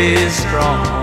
is strong.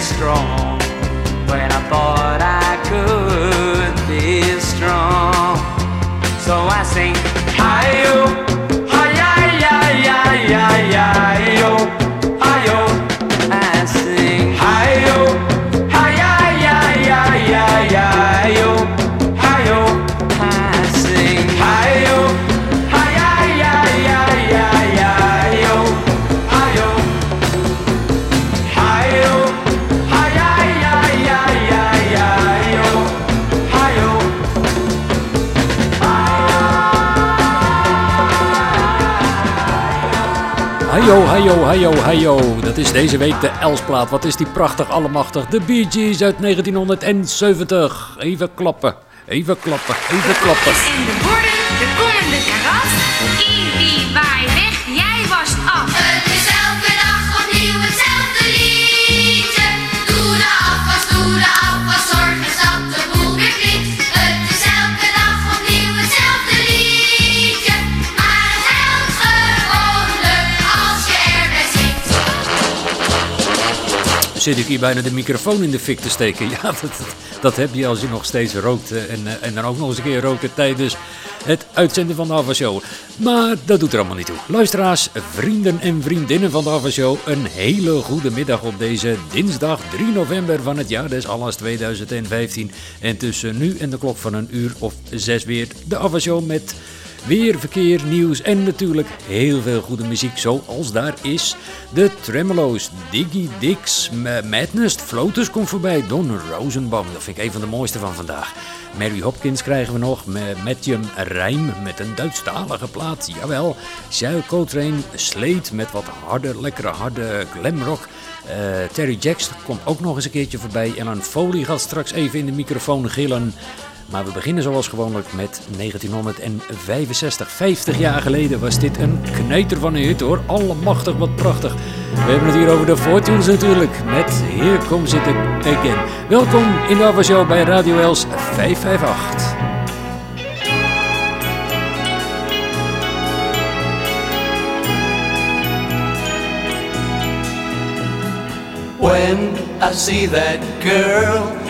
Strong. Hajo, hajo, hajo, hajo. Dat is deze week de Elsplaat. Wat is die prachtig allemachtig. De Bee Gees uit 1970. Even klappen, even klappen, even klappen. En de borden, de kom en de karat. Ibi, waai weg, jij was af. Zit ik hier bijna de microfoon in de fik te steken? Ja, dat, dat, heb je als je nog steeds rookt. eh, En, eh, en dan ook nog eens een keer roken tijdens het uitzenden van de Ava. Maar dat doet er allemaal niet toe. Luisteraars, vrienden en vriendinnen van de Ava Show. Een hele goede middag op deze dinsdag 3 november van het jaar des Allas 2015. En tussen nu en de klok van een uur of zes weer de Ava Show met... Weer verkeer, nieuws en natuurlijk heel veel goede muziek zoals daar is. De Tremolo's, Diggy Dix, Ma- Madness, Floaters komt voorbij, Don Rosenbaum, dat vind ik een van de mooiste van vandaag. Mary Hopkins krijgen we nog, Matthew Rijm met een Duitsstalige plaat, jawel. Shell Coltrane, Slate met wat harde, lekkere harde glamrock. Eh, Terry Jacks komt ook nog eens een keertje voorbij. En een Foley gaat straks even in de microfoon gillen. Maar we beginnen zoals gewoonlijk met 1965. 50 jaar geleden was dit een knijter van een hit hoor. Allemachtig wat prachtig. We hebben het hier over de Fortunes natuurlijk. Met Here Comes It Again. Welkom in de Show bij Radio Els 558. When I see that girl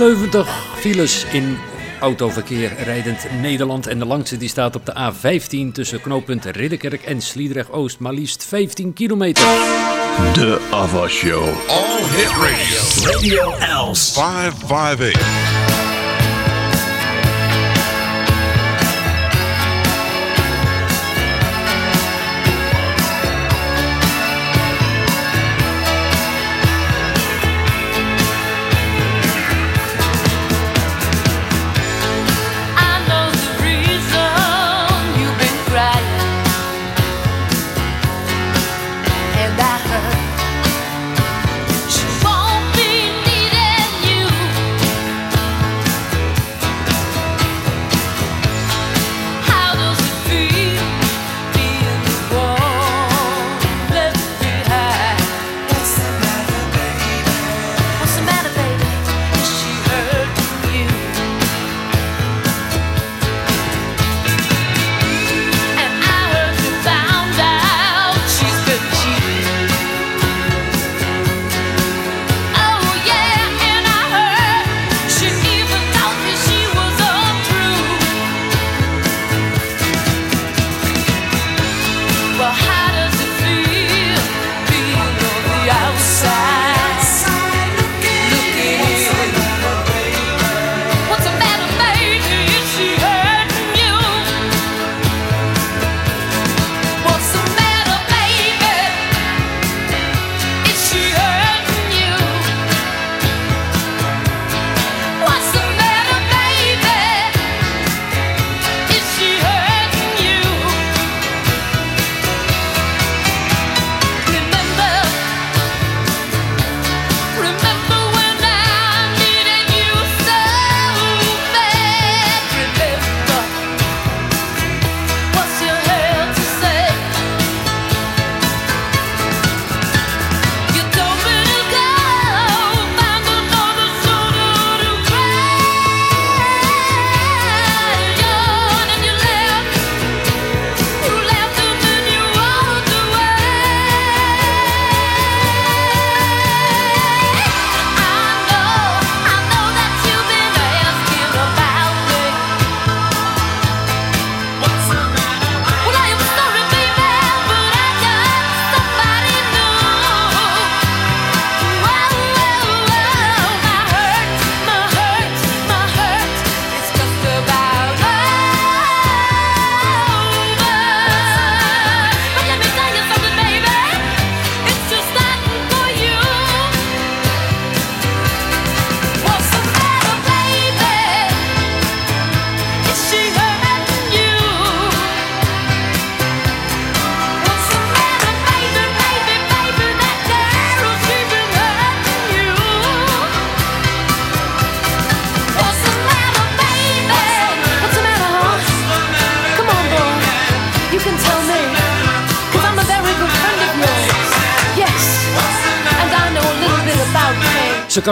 70 files in autoverkeer rijdend Nederland. En de langste die staat op de A15 tussen knooppunt Ridderkerk en Sliedrecht Oost. Maar liefst 15 kilometer. De Ava Show. All Hit Radio. Radio Els. 558.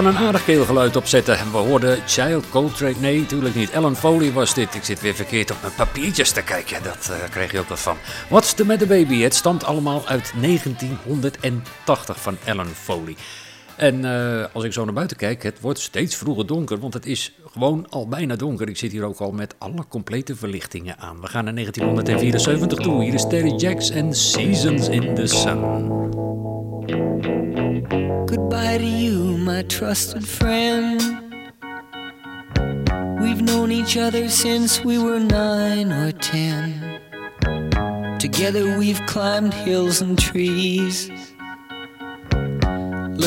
Kan een aardig keelgeluid opzetten. We hoorden Child Coltrane. Nee, natuurlijk niet. Ellen Foley was dit. Ik zit weer verkeerd op mijn papiertjes te kijken. Dat eh, kreeg je ook wat van. What's the matter baby? Het stamt allemaal uit 1980 van Ellen Foley. En eh, als ik zo naar buiten kijk, het wordt steeds vroeger donker, want het is gewoon al bijna donker. Ik zit hier ook al met alle complete verlichtingen aan. We gaan naar 1974 toe. Hier is Terry Jacks en Seasons in the Sun. Goodbye to you, my trusted friend. We've known each other since we were nine or ten. Together we've climbed hills and trees.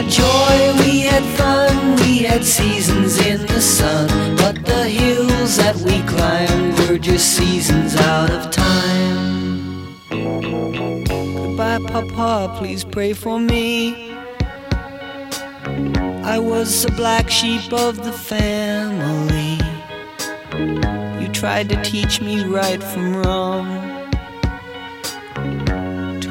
We had joy, we had fun, we had seasons in the sun. But the hills that we climbed were just seasons out of time. Goodbye, Papa, please pray for me. I was the black sheep of the family. You tried to teach me right from wrong.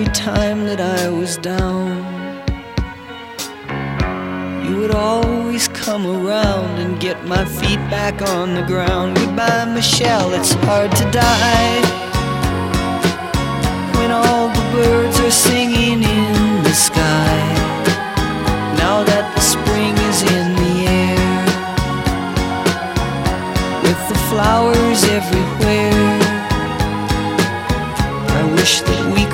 Every time that I was down, you would always come around and get my feet back on the ground. Goodbye, Michelle, it's hard to die. When all the birds are singing in the sky. Now that the spring is in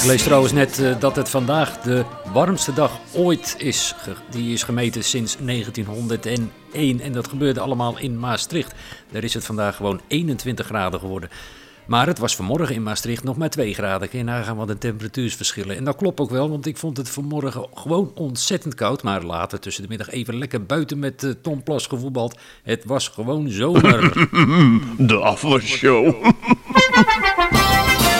Ik lees trouwens net eh, dat het vandaag de warmste dag ooit is. Die is gemeten sinds 1901 en dat gebeurde allemaal in Maastricht. Daar is het vandaag gewoon 21 graden geworden. Maar het was vanmorgen in Maastricht nog maar 2 graden. Kun je nagaan wat de temperatuursverschillen. En dat klopt ook wel, want ik vond het vanmorgen gewoon ontzettend koud. Maar later tussen de middag even lekker buiten met eh, Tom Plas gevoetbald. Het was gewoon zomer. De afwasshow.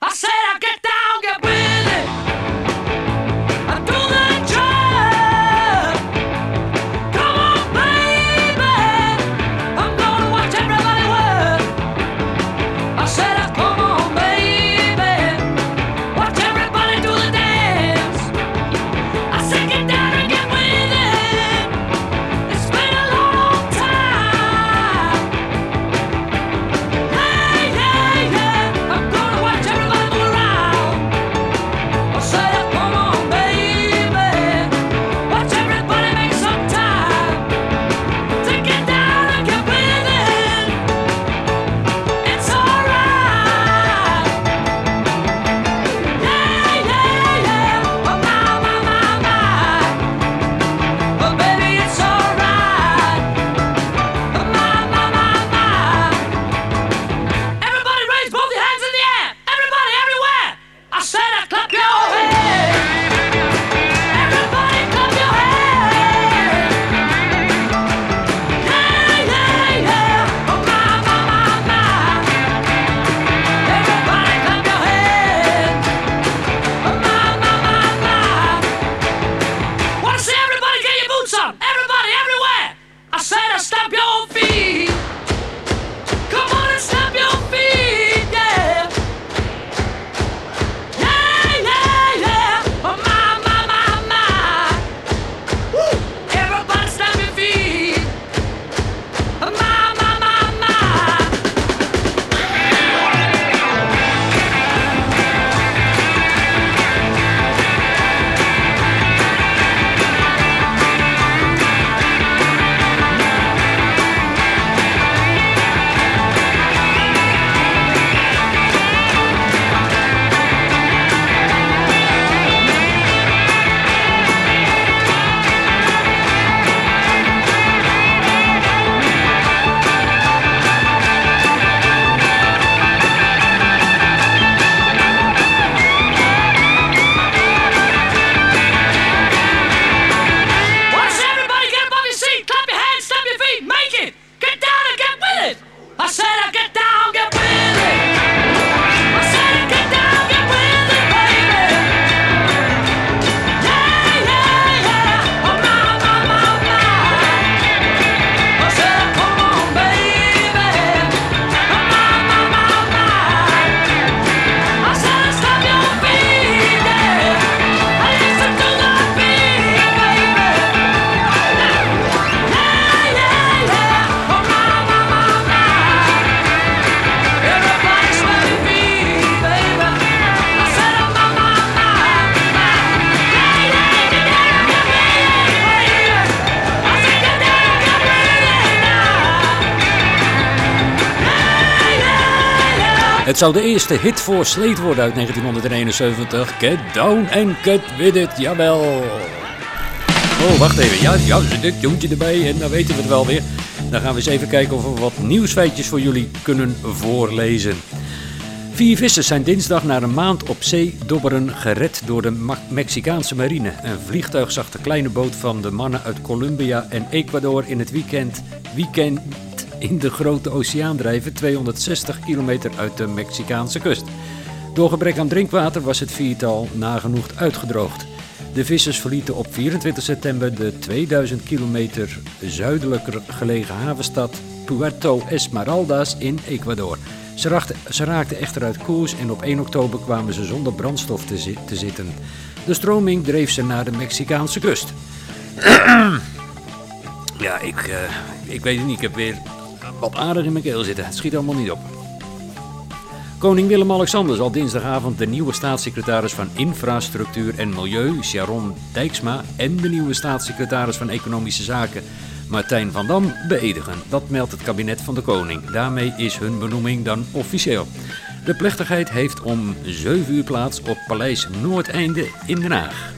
I said, I get down, get with Het zou de eerste hit voor Slate worden uit 1971. Get down and get with it, jawel. Oh, wacht even. Ja, ja, dit jongetje erbij en dan weten we het wel weer. Dan gaan we eens even kijken of we wat nieuwsfeitjes voor jullie kunnen voorlezen. Vier vissers zijn dinsdag na een maand op zee dobberen gered door de Mexicaanse marine. Een vliegtuig zag de kleine boot van de mannen uit Colombia en Ecuador in het weekend, weekend in de grote oceaan drijven, 260 kilometer uit de Mexicaanse kust. Door gebrek aan drinkwater was het viertal nagenoeg uitgedroogd. De vissers verlieten op 24 september de 2000 kilometer zuidelijker gelegen havenstad Puerto Esmeraldas in Ecuador. Ze, raakten echter uit koers en op 1 oktober kwamen ze zonder brandstof te zitten. De stroming dreef ze naar de Mexicaanse kust. ja, ik, eh, ik weet het niet. Ik heb weer wat aardig in mijn keel zitten. Het schiet allemaal niet op. Koning Willem-Alexander zal dinsdagavond de nieuwe staatssecretaris van Infrastructuur en Milieu, Sharon Dijksma, en de nieuwe staatssecretaris van Economische Zaken, Martijn van Dam, beëdigen. Dat meldt het kabinet van de koning. Daarmee is hun benoeming dan officieel. De plechtigheid heeft om 7 uur plaats op Paleis Noordeinde in Den Haag.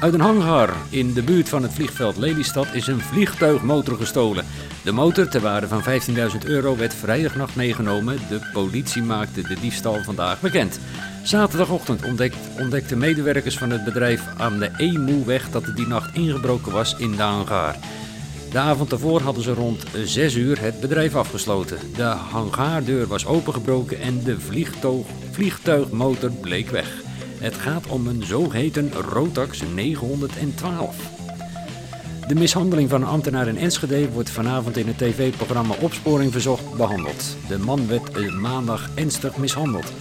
Uit een hangar in de buurt van het vliegveld Lelystad is een vliegtuigmotor gestolen. De motor, ter waarde van 15.000 euro, werd vrijdagnacht meegenomen. De politie maakte de diefstal vandaag bekend. Zaterdagochtend ontdekt, ontdekten medewerkers van het bedrijf aan de Emu-weg dat er die nacht ingebroken was in de hangar. De avond daarvoor hadden ze rond 6 uur het bedrijf afgesloten. De hangaardeur was opengebroken en de vliegtuig, vliegtuigmotor bleek weg. Het gaat om een zogeheten Rotax 912. De mishandeling van een ambtenaar in Enschede wordt vanavond in het tv-programma Opsporing Verzocht behandeld. De man werd eh, maandag ernstig mishandeld.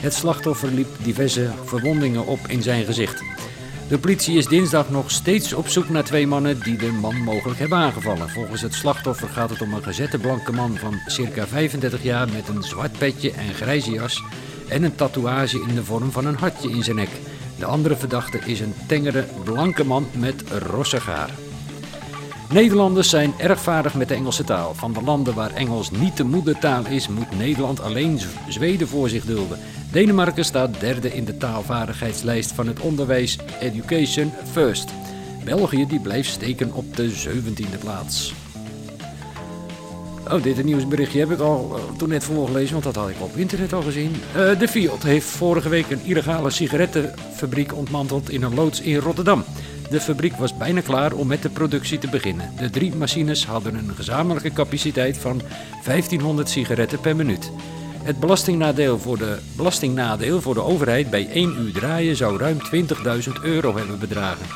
Het slachtoffer liep diverse verwondingen op in zijn gezicht. De politie is dinsdag nog steeds op zoek naar twee mannen die de man mogelijk hebben aangevallen. Volgens het slachtoffer gaat het om een gezette blanke man van circa 35 jaar met een zwart petje en grijze jas en een tatoeage in de vorm van een hartje in zijn nek. De andere verdachte is een tengere blanke man met rossig haar. Nederlanders zijn erg vaardig met de Engelse taal. Van de landen waar Engels niet de moedertaal is, moet Nederland alleen Zweden voor zich dulden. Denemarken staat derde in de taalvaardigheidslijst van het onderwijs Education First. België die blijft steken op de 17e plaats. Oh, dit nieuwsberichtje heb ik al eh, toen net voorgelezen, want dat had ik op internet al gezien. Eh, de Fiat heeft vorige week een illegale sigarettenfabriek ontmanteld in een loods in Rotterdam. De fabriek was bijna klaar om met de productie te beginnen. De drie machines hadden een gezamenlijke capaciteit van 1500 sigaretten per minuut. Het belastingnadeel voor de, belastingnadeel voor de overheid bij 1 uur draaien zou ruim 20.000 euro hebben bedragen.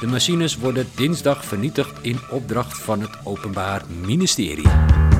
De machines worden dinsdag vernietigd in opdracht van het Openbaar Ministerie.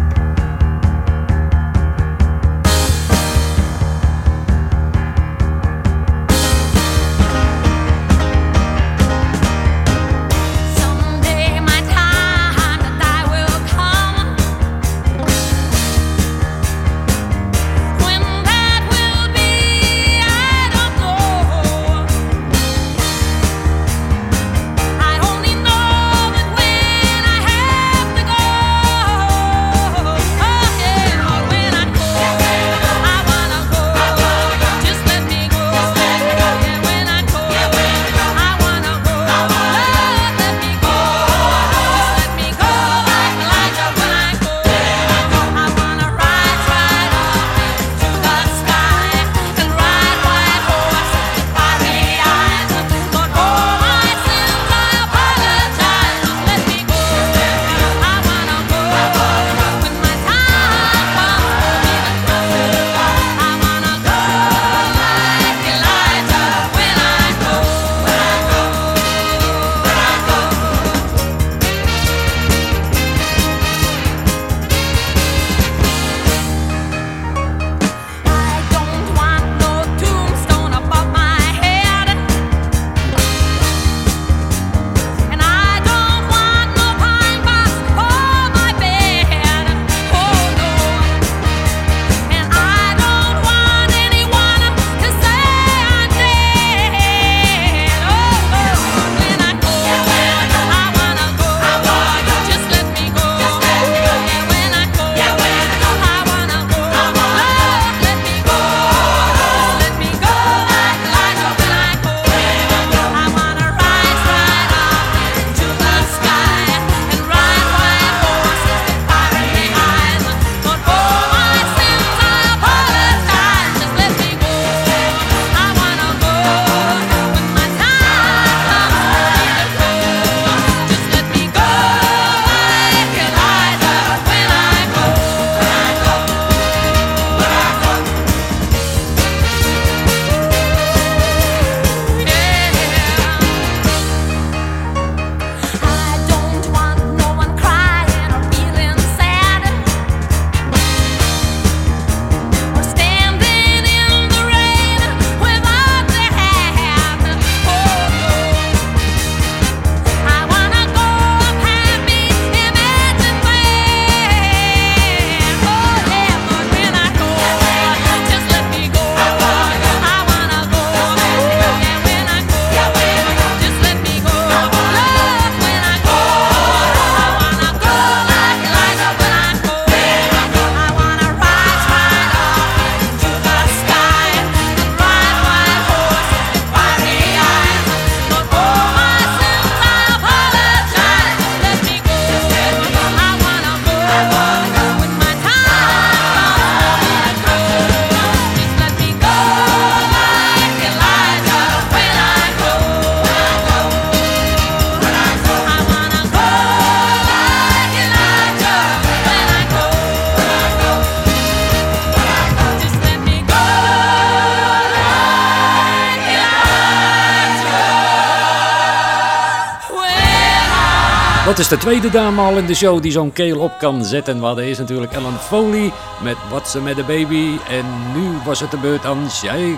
Dat is de tweede dame al in de show die zo'n keel op kan zetten. Hadden eerst natuurlijk Ellen Foley met What's the Matter Baby. En nu was het de beurt aan Shy,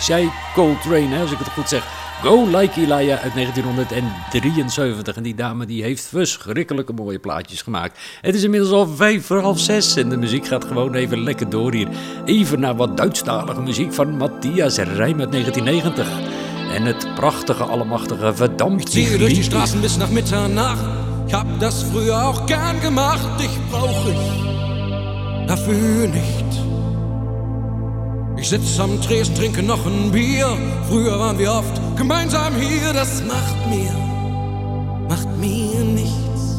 Shy Coltrane, als ik het goed zeg. Go Like Elijah uit 1973. En die dame die heeft verschrikkelijke mooie plaatjes gemaakt. Het is inmiddels al vijf voor half zes en de muziek gaat gewoon even lekker door hier. Even naar wat Duitsstalige muziek van Matthias Rijm uit 1990. En het prachtige, allemachtige Verdammt Ziehe dich durch die. Straßen bis nach Mitternacht. Ich hab das früher auch gern gemacht. Dich brauch ich dafür nicht. Ich sitz am Tresen, trinke noch ein Bier. Früher waren wir oft gemeinsam hier. Das macht mir, macht mir nichts.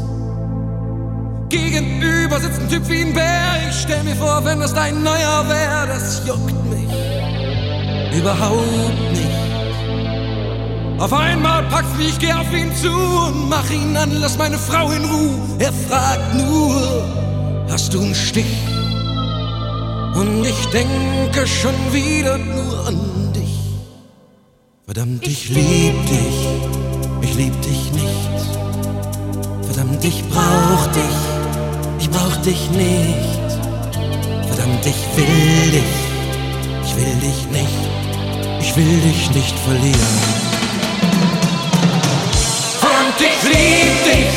Gegenüber sitzt ein Typ wie ein Bär. Ich stell mir vor, wenn das dein neuer wär, das juckt mich überhaupt nicht. Auf einmal packt's mich, ich geh auf ihn zu und mach ihn an, lass meine Frau in Ruhe. Er fragt nur, hast du einen Stich? Und ich denke schon wieder nur an dich. Verdammt, ich lieb dich, ich lieb dich nicht. Verdammt, ich brauch dich, ich brauch dich nicht. Verdammt, ich will dich, ich will dich nicht, ich will dich nicht verlieren. Verdammt, ich lieb dich,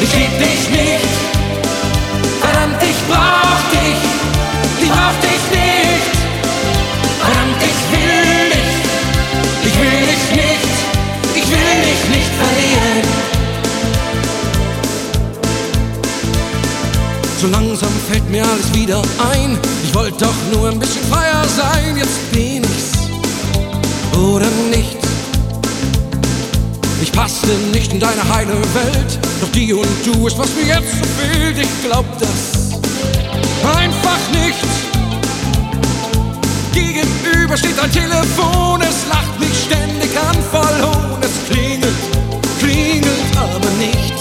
ich lieb dich nicht. Verdammt, ich brauch dich, ich brauch dich nicht. Verdammt, ich will dich, ich will dich nicht, ich will dich nicht verlieren. So langsam fällt mir alles wieder ein. Ich wollte doch nur ein bisschen freier sein. Jetzt bin ich's oder nicht. Passte nicht in deine heile Welt, doch die und du ist, was mir jetzt so fehlt. Ich glaub das einfach nicht. Gegenüber steht ein Telefon, es lacht mich ständig an, voll Hohn. Es klingelt, klingelt aber nicht.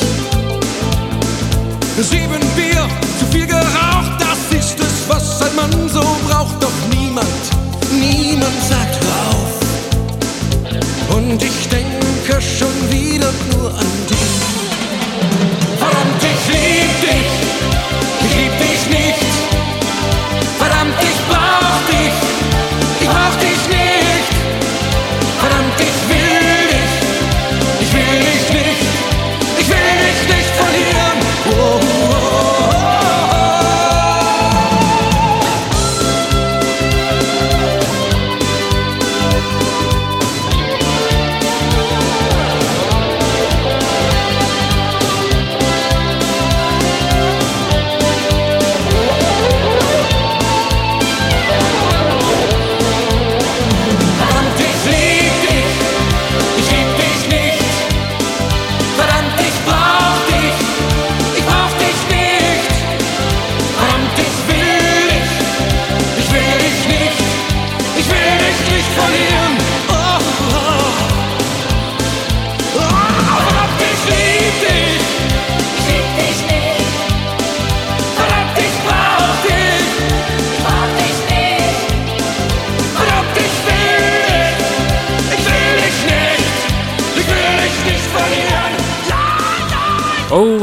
Sieben Bier, zu viel geraucht, das ist es, was ein Mann so braucht. Doch niemand, niemand sagt hör auf. Und ich denke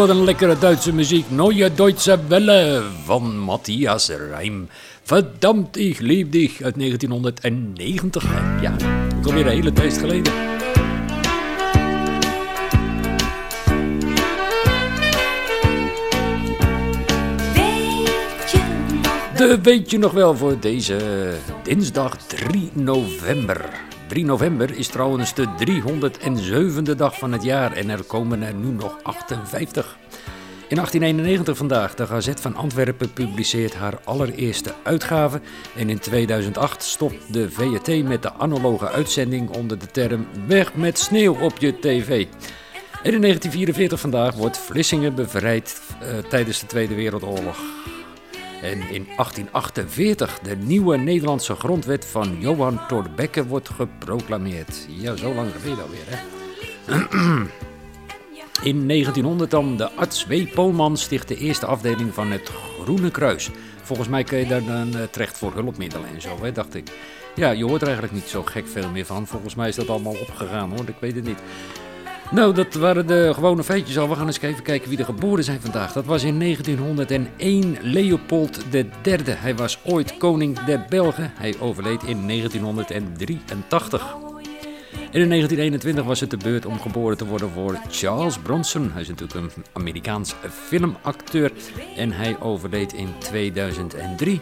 wat een lekkere Duitse muziek. Neue Deutsche Welle van Matthias Rijm. Verdammt, ik lieb dich uit 1990. Ja, ook alweer een hele tijd geleden. De weet je nog wel voor deze dinsdag 3 november. 3 november is trouwens de 307e dag van het jaar en er komen er nu nog 58. In 1891 vandaag, de Gazet van Antwerpen publiceert haar allereerste uitgave en in 2008 stopt de VRT met de analoge uitzending onder de term Weg met sneeuw op je tv. En in 1944 vandaag wordt Vlissingen bevrijd eh, tijdens de Tweede Wereldoorlog. En in 1848 de nieuwe Nederlandse grondwet van Johan Thorbecke wordt geproclameerd. Ja, zo lang geleden alweer, hè? In 1900 dan de arts W. Polman sticht de eerste afdeling van het Groene Kruis. Volgens mij kun je daar dan eh, terecht voor hulpmiddelen en zo, hè, dacht ik. Ja, je hoort er eigenlijk niet zo gek veel meer van. Volgens mij is dat allemaal opgegaan hoor, ik weet het niet. Nou, dat waren de gewone feitjes al. We gaan eens even kijken wie er geboren zijn vandaag. Dat was in 1901 Leopold III. Hij was ooit koning der Belgen. Hij overleed in 1983. En in 1921 was het de beurt om geboren te worden voor Charles Bronson. Hij is natuurlijk een Amerikaans filmacteur en hij overleed in 2003.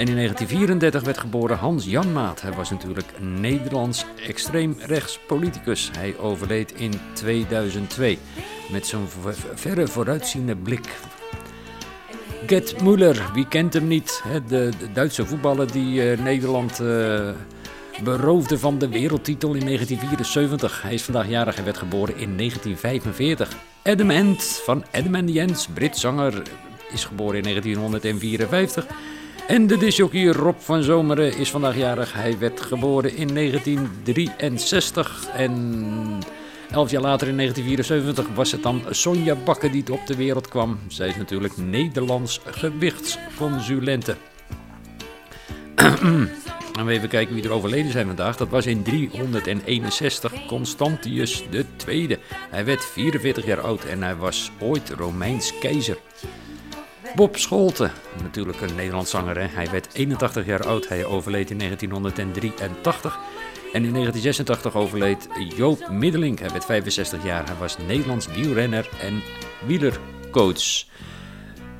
En in 1934 werd geboren Hans Janmaat. Hij was natuurlijk Nederlands extreemrechts politicus. Hij overleed in 2002 met zo'n ver- verre vooruitziende blik. Gert Muller, wie kent hem niet? De, Duitse voetballer die eh, Nederland eh, beroofde van de wereldtitel in 1974. Hij is vandaag jarig en werd geboren in 1945. Adam Ant van Adam Jens, Brits zanger, is geboren in 1954. En de disjockey Rob van Zomeren is vandaag jarig. Hij werd geboren in 1963 en elf jaar later in 1974 was het dan Sonja Bakker die op de wereld kwam. Zij is natuurlijk Nederlands gewichtsconsulente. En we even kijken wie er overleden zijn vandaag. Dat was in 361 Constantius II. Hij werd 44 jaar oud en hij was ooit Romeins keizer. Bob Scholten, natuurlijk een Nederlands zanger. Hè? Hij werd 81 jaar oud. Hij overleed in 1983. En in 1986 overleed Joop Middelink. Hij werd 65 jaar. Hij was Nederlands wielrenner en wielercoach.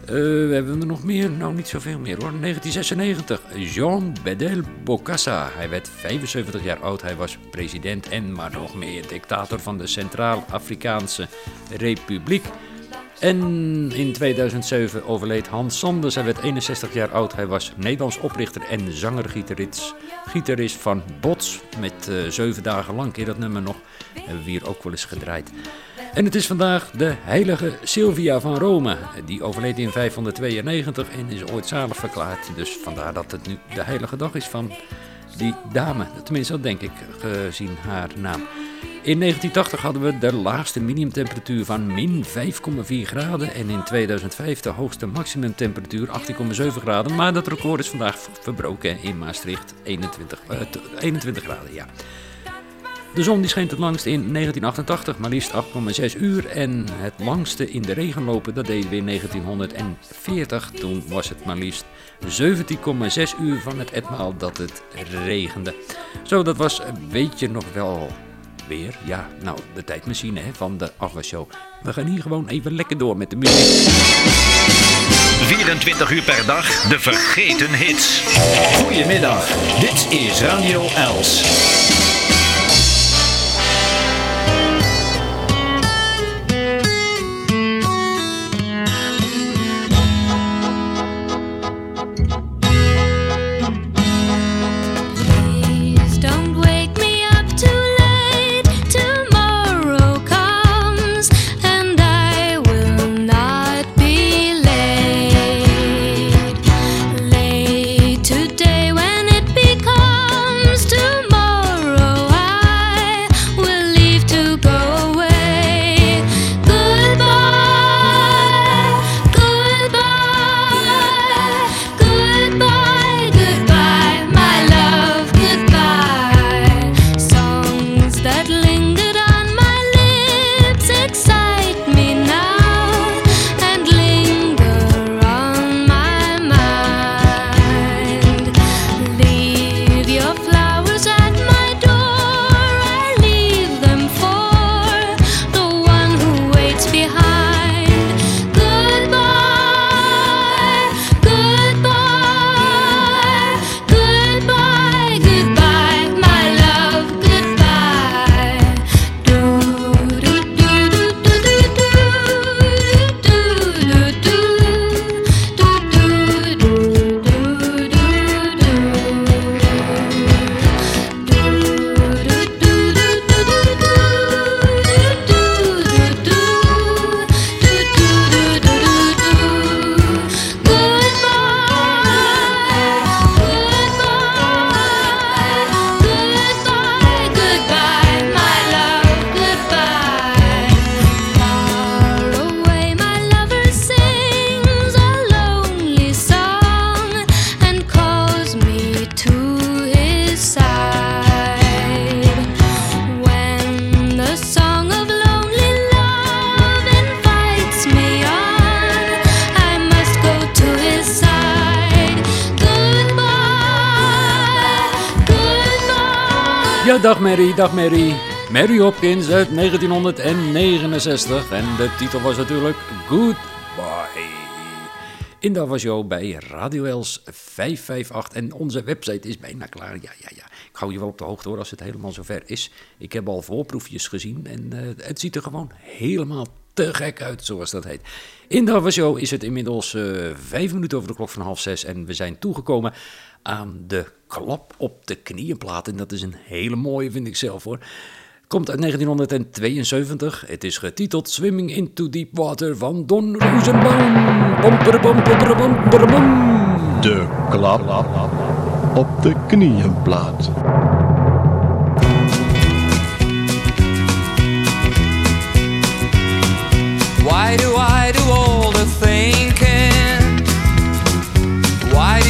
Eh, we hebben er nog meer? Nou, niet zoveel meer hoor. 1996. Jean Bedel Bokassa. Hij werd 75 jaar oud. Hij was president en maar nog meer dictator van de Centraal-Afrikaanse Republiek. En in 2007 overleed Hans Sanders. Hij werd 61 jaar oud. Hij was Nederlands oprichter en zanger-gitarist gitarist van Bots. Met eh, zeven dagen lang, keer dat nummer nog. Hebben we hier ook wel eens gedraaid. En het is vandaag de heilige Sylvia van Rome. Die overleed in 592 en is ooit zalig verklaard. Dus vandaar dat het nu de heilige dag is van die dame. Tenminste, dat denk ik, gezien haar naam. In 1980 hadden we de laagste minimumtemperatuur van min 5,4 graden. En in 2005 de hoogste maximumtemperatuur 18,7 graden. Maar dat record is vandaag verbroken in Maastricht. 21, eh, t- 21 graden, ja. De zon die scheen het langst in 1988, maar liefst 8,6 uur. En het langste in de regen lopen, dat deden we in 1940. Toen was het maar liefst 17,6 uur van het etmaal dat het regende. Zo, dat was een beetje nog wel weer. Ja, nou, de tijdmachine hè, van de afwasshow. We gaan hier gewoon even lekker door met de muziek. 24 uur per dag, de vergeten hits. Goedemiddag, dit is Radio Els. Ja, dag Mary, dag Mary. Mary Hopkins uit 1969 en de titel was natuurlijk Goodbye. In de Show bij Radio Els 558 en onze website is bijna klaar. Ja, ja, ja. Ik hou je wel op de hoogte hoor als het helemaal zover is. Ik heb al voorproefjes gezien en eh, het ziet er gewoon helemaal te gek uit, zoals dat heet. In de Show is het inmiddels eh, vijf minuten over de klok van half zes en we zijn toegekomen aan de klap op de knieënplaat. En dat is een hele mooie, vind ik zelf hoor. Komt uit 1972. Het is getiteld Swimming into Deep Water van Don Rosenbaum. De klap op de knieënplaat. Why do I do all the thinking? Why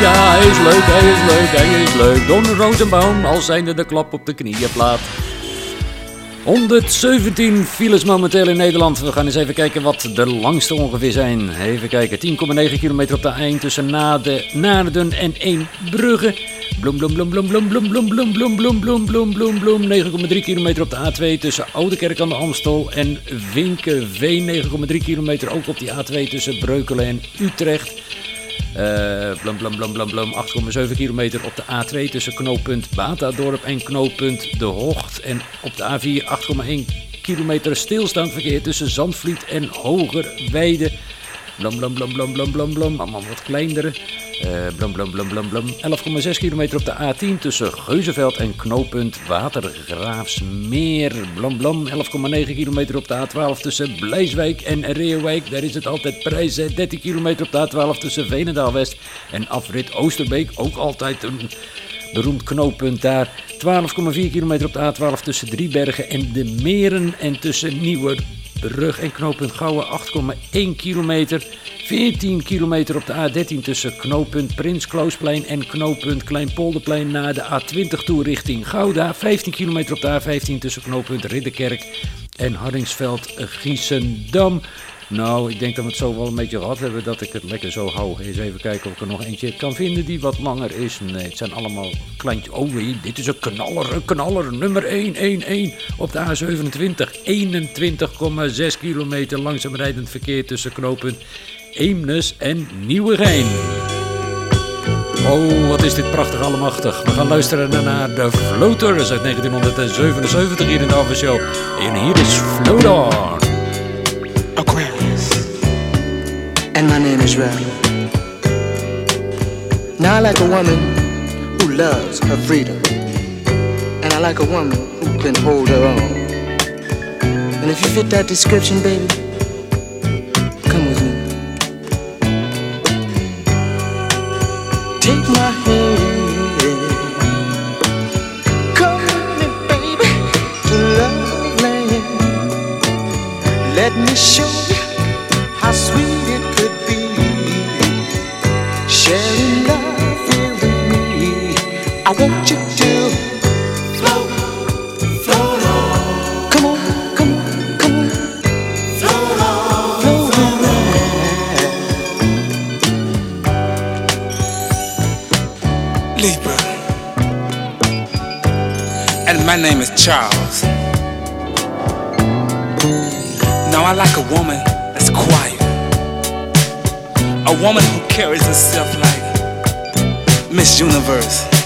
Ja, hij is leuk, hij is leuk, hij is leuk. Don Rosenbaum, als zijnde de klap op de knieënplaat. 117 files momenteel in Nederland. We gaan eens even kijken wat de langste ongeveer zijn. Even kijken, 10,9 kilometer op de A1 tussen Nade, Naarden en Eembrugge. Bloem, bloem, bloem, bloem, bloem, bloem, bloem, bloem, bloem, bloem, bloem, bloem, bloem, bloem. 9,3 kilometer op de A2 tussen Oudekerk aan de Amstel en Vinkenveen. 9,3 kilometer ook op die A2 tussen Breukelen en Utrecht. Eh blum, blum, blum, blum, blum, 8,7 kilometer op de A2 tussen knooppunt Batadorp en knooppunt De Hocht. En op de A4 8,1 kilometer stilstaand verkeer tussen Zandvliet en Hogerweide. Blam, blam, blam, blam, blam, blam, blam. Allemaal wat kleinere. Eh blam, blam, blam, blam, blam. 11,6 kilometer op de A10 tussen Geuzenveld en knooppunt Watergraafsmeer. Blam, blam. 11,9 kilometer op de A12 tussen Blijswijk en Reeuwijk. Daar is het altijd prijs. hè. 13 kilometer op de A12 tussen Veenendaal West en afrit Oosterbeek. Ook altijd een beroemd knooppunt daar. 12,4 kilometer op de A12 tussen Driebergen en de Meren. En tussen Nieuwerbrug en knooppunt Gouwen 8,1 kilometer. 14 kilometer op de A13 tussen knooppunt Prins Kloosplein en knooppunt Kleinpolderplein naar de A20 toe richting Gouda. 15 kilometer op de A15 tussen knooppunt Ridderkerk en Hardingsveld Giessendam. Nou, ik denk dat we het zo wel een beetje gehad hebben dat ik het lekker zo hou. Eens even kijken of ik er nog eentje kan vinden die wat langer is. Nee, het zijn allemaal kleintjes. Oh, dit is een knaller, een knaller. Nummer 111 op de A27. 21,6 kilometer langzaam rijdend verkeer tussen knooppunt Eemnes en Nieuwegein. Oh, wat is dit prachtig allemachtig. We gaan luisteren naar de Floaters uit 1977 hier in de Alpha Show. En hier is Float. And my name is Red. Now I like a woman who loves her freedom. And I like a woman who can hold her own. And if you fit that description, baby, come with me. Take my hand. Charles. Now I like a woman that's quiet. A woman who carries herself like Miss Universe.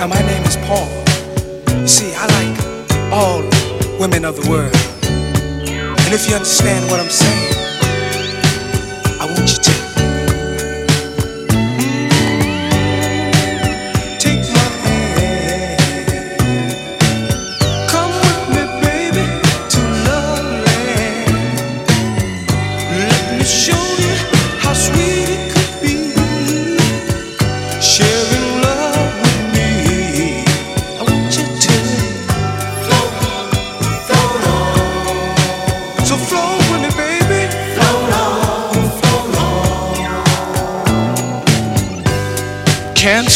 Now my name is Paul. You see, I like all women of the world. And if you understand what I'm saying,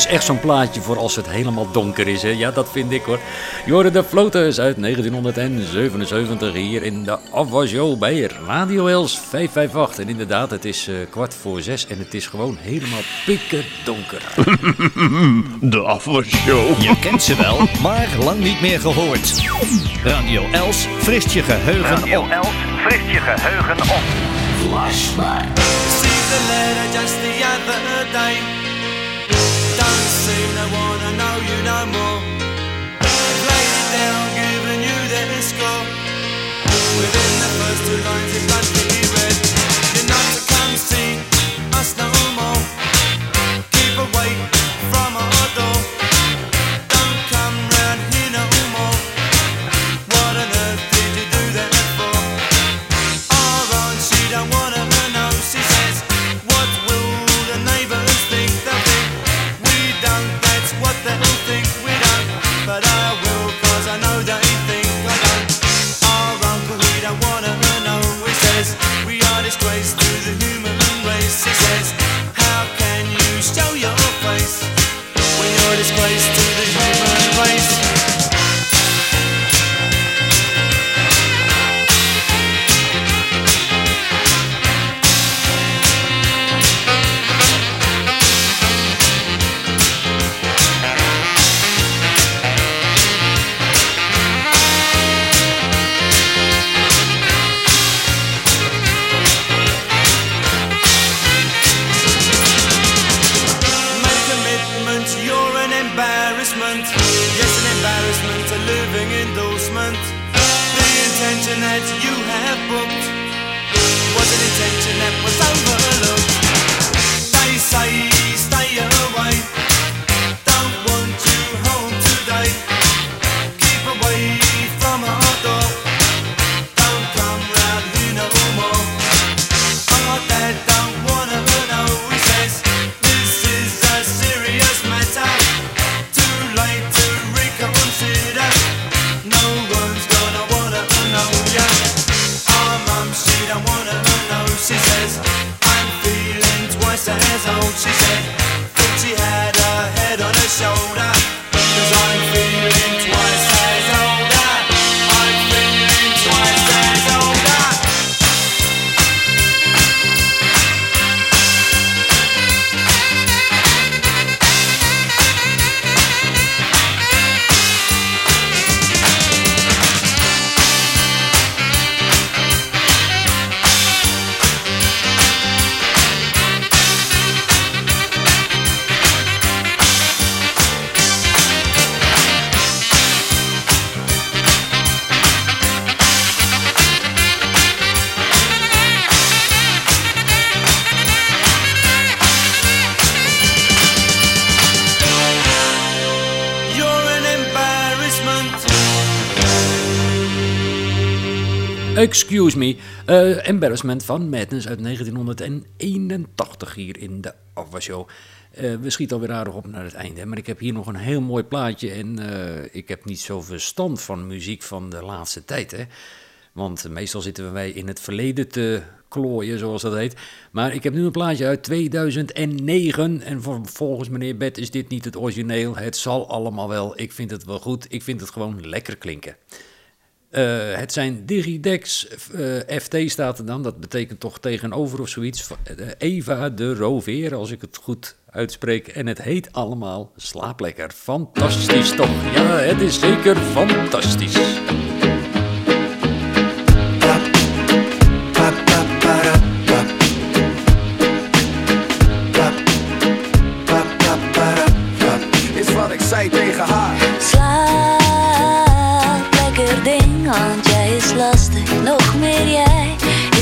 Is echt zo'n plaatje voor als het helemaal donker is. Hè? Ja, dat vind ik hoor. Je hoorde de Floaters uit 1977 hier in de Afwa Show bij Radio Els 558. En inderdaad, het is eh, kwart voor zes en het is gewoon helemaal pikken donker. De afwasshow. Je kent ze wel, maar lang niet meer gehoord. Radio Els frist je geheugen Radio op. Els frist je geheugen op. Flashback. A letter just the other day. Don't seem to wanna know you no more. I've laid it down, given you the score. Within the first two lines, it bluntly read, You're not to come see us no more. Keep away from our me. eh, embarrassment van Madness uit 1981 hier in de Afwa Show. Eh, we schieten alweer aardig op naar het einde. Maar ik heb hier nog een heel mooi plaatje. En eh, ik heb niet zo verstand van muziek van de laatste tijd. Hè? Want meestal zitten wij in het verleden te klooien, zoals dat heet. Maar ik heb nu een plaatje uit 2009. En volgens meneer Bet is dit niet het origineel. Het zal allemaal wel. Ik vind het wel goed. Ik vind het gewoon lekker klinken. Eh, het zijn Digidex, eh, FT staat er dan, dat betekent toch tegenover of zoiets. eh, Eva de Roveer, als ik het goed uitspreek. En het heet allemaal Slaap Lekker. Fantastisch toch? Ja, het is zeker fantastisch.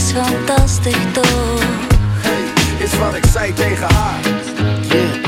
Is fantastisch toch? Is wat ik zei tegen haar. Yeah.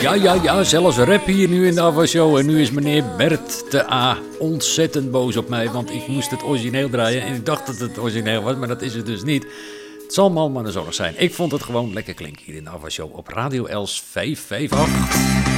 Ja, ja, ja, zelfs rap hier nu in de Ava Show. En nu is meneer Bert de A ontzettend boos op mij. Want ik moest het origineel draaien. En ik dacht dat het origineel was, maar dat is het dus niet. Het zal me allemaal een zorg zijn. Ik vond het gewoon lekker klinken hier in de Ava Show op Radio Els 558.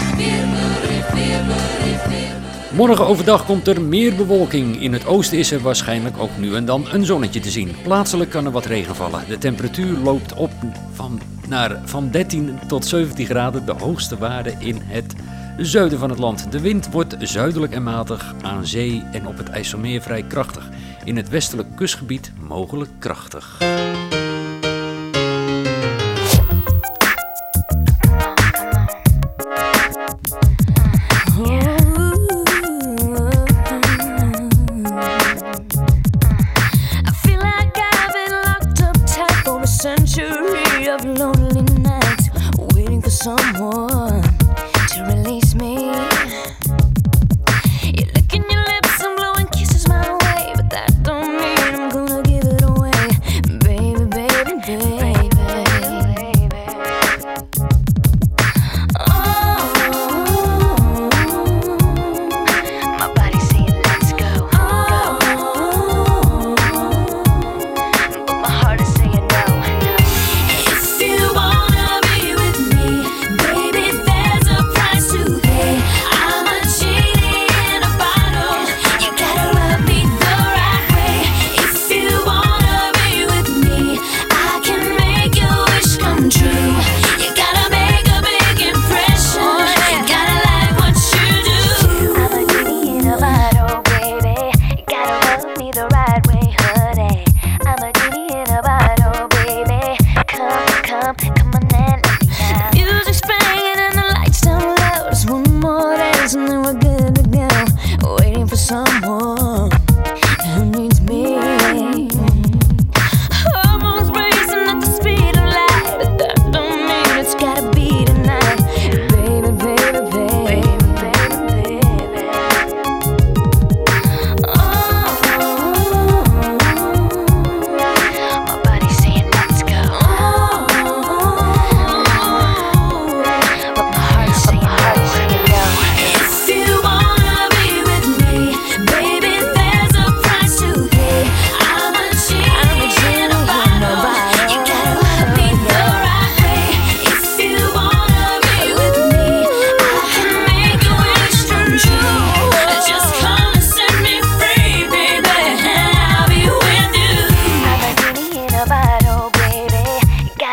Morgen overdag komt er meer bewolking. In het oosten is er waarschijnlijk ook nu en dan een zonnetje te zien. Plaatselijk kan er wat regen vallen. De temperatuur loopt op van, naar van 13 tot 17 graden, de hoogste waarde in het zuiden van het land. De wind wordt zuidelijk en matig aan zee en op het IJsselmeer vrij krachtig. In het westelijk kustgebied mogelijk krachtig. Century of lonely nights, waiting for someone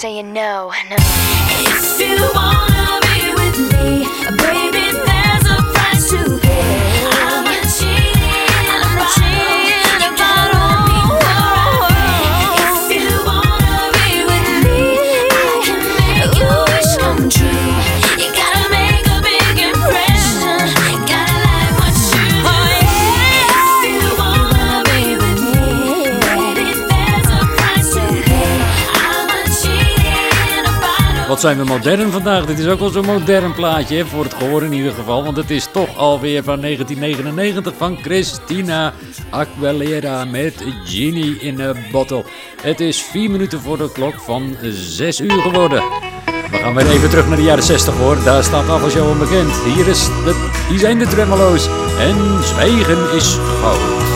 Saying no, no. If you wanna Wat zijn we modern vandaag? Dit is ook wel zo'n modern plaatje, hè, voor het gehoor in ieder geval. Want het is toch alweer van 1999 van Christina Aguilera met Genie in a Bottle. Het is 4 minuten voor de klok van 6 uur geworden. We gaan weer even terug naar de jaren 60 hoor. Daar staat Avashow onbekend. Hier, is de, hier zijn de tremolo's. En zwijgen is goud.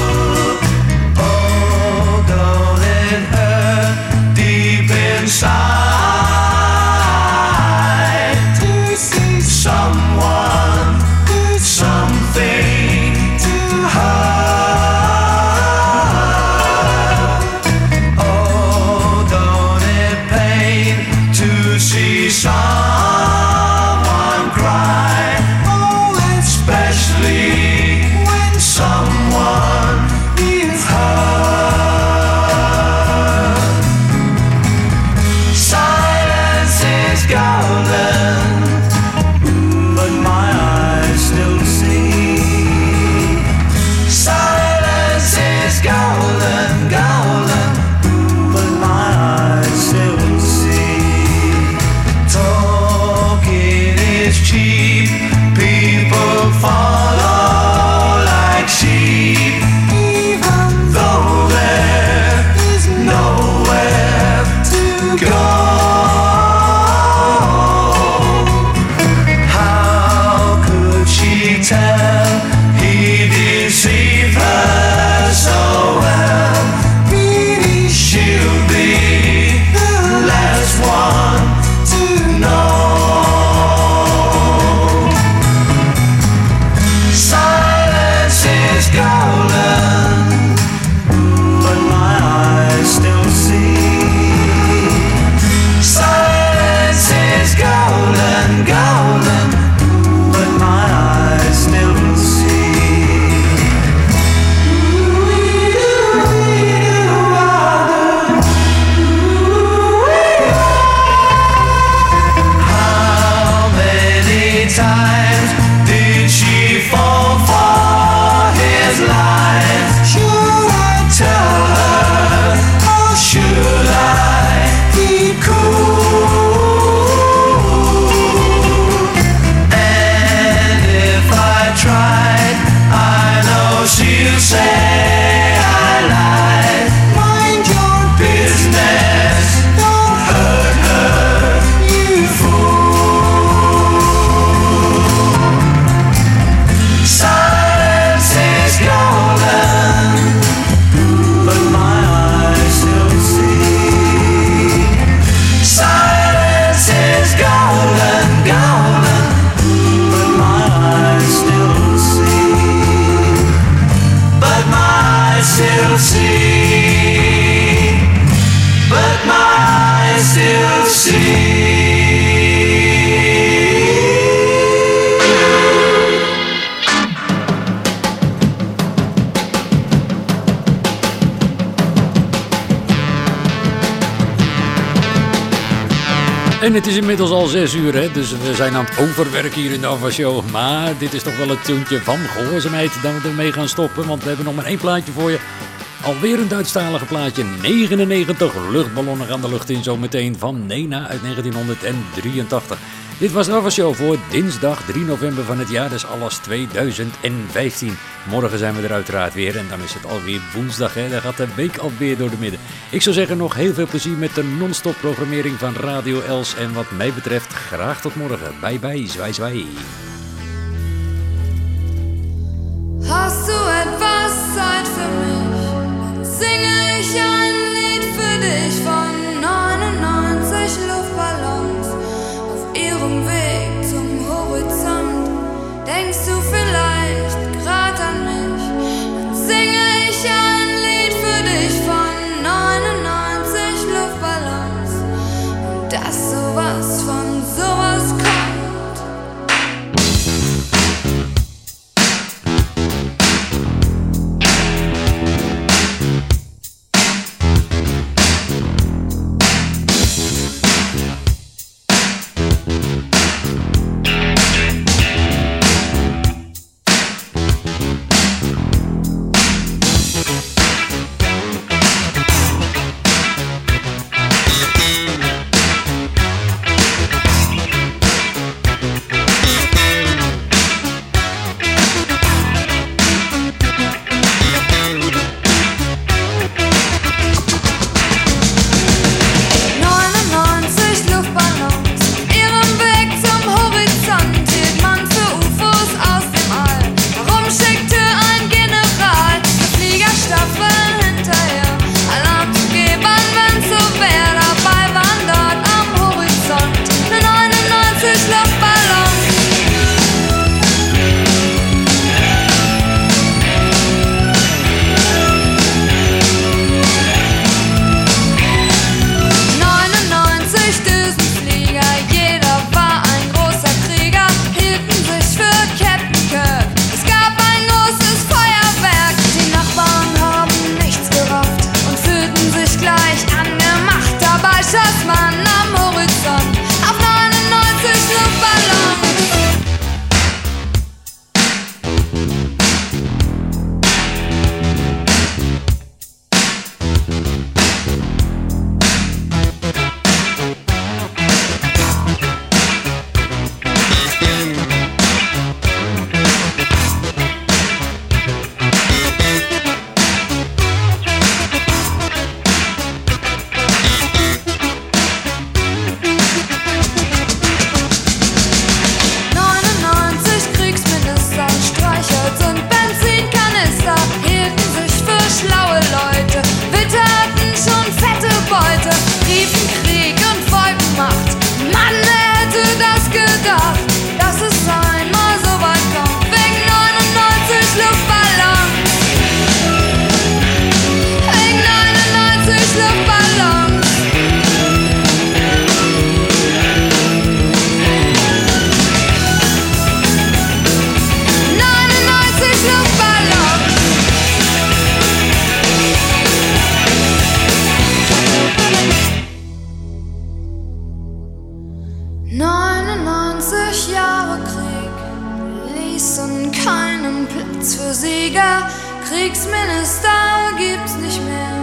Het is inmiddels al 6 uur, hè, dus we zijn aan het overwerken hier in de Ava Show. Maar dit is toch wel het toontje van gehoorzaamheid dat we ermee gaan stoppen. Want we hebben nog maar één plaatje voor je. Alweer een Duitsstalige plaatje. 99 luchtballonnen gaan de lucht in zometeen van Nena uit 1983. Dit was de Avashow voor dinsdag 3 november van het jaar, dus alles 2015. Morgen zijn we er uiteraard weer en dan is het alweer woensdag. Hè? Dan gaat de week alweer door de midden. Ik zou zeggen nog heel veel plezier met de non-stop programmering van Radio Els. En wat mij betreft graag tot morgen. Bye bye, zwaai zwaai. Singe ich ein Lied für dich von 99 Luftballons auf ihrem Weg zum Horizont. Denkst du vielleicht Kriegsminister gibt's nicht mehr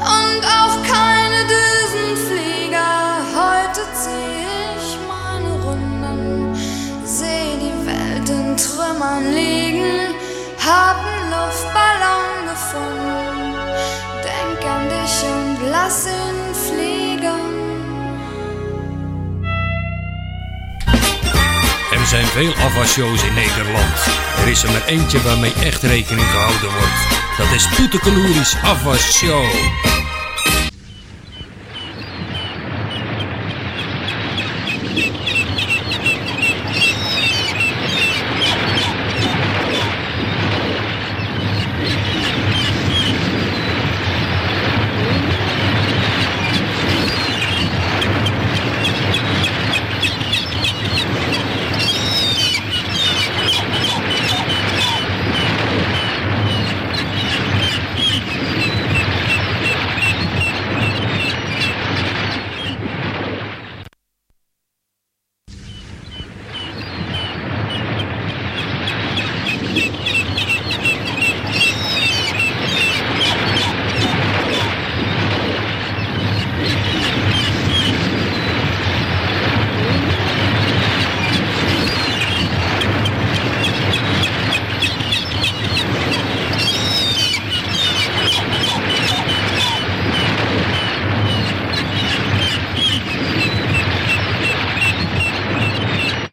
und auch keine Düsenflieger. Heute zieh ich meine Runden, seh die Welt in Trümmern liegen, hab einen Luftballon gefunden, denk an dich und lass ihn fliegen. Er zijn veel afwasshows in Nederland. Er is er maar eentje waarmee echt rekening gehouden wordt. Dat is Poetekeloeris Afwasshow.